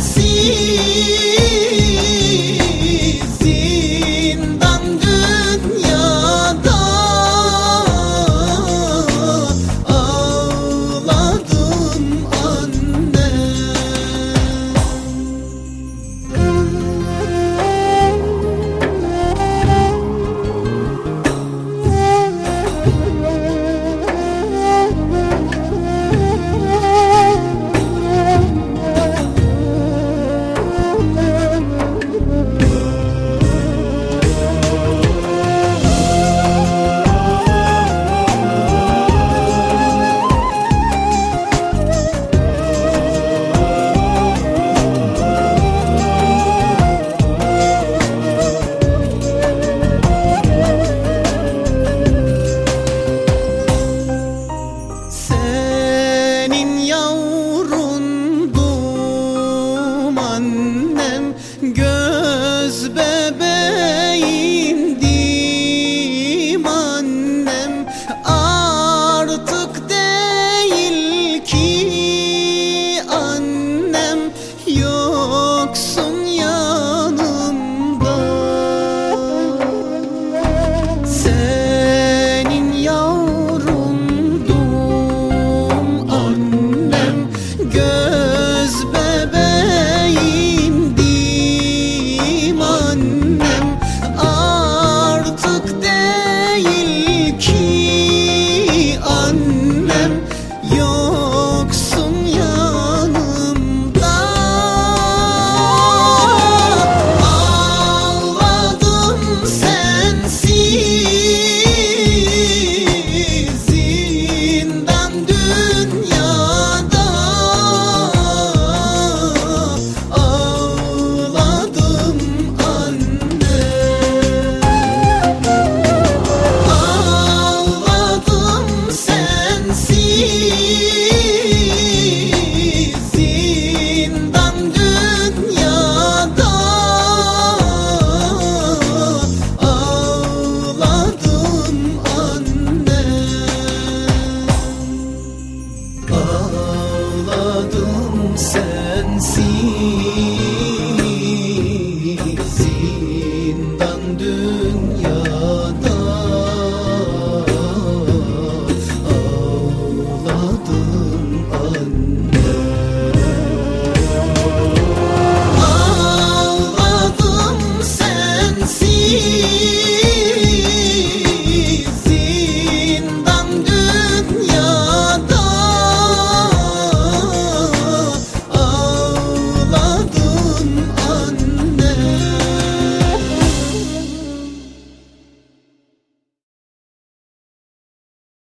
see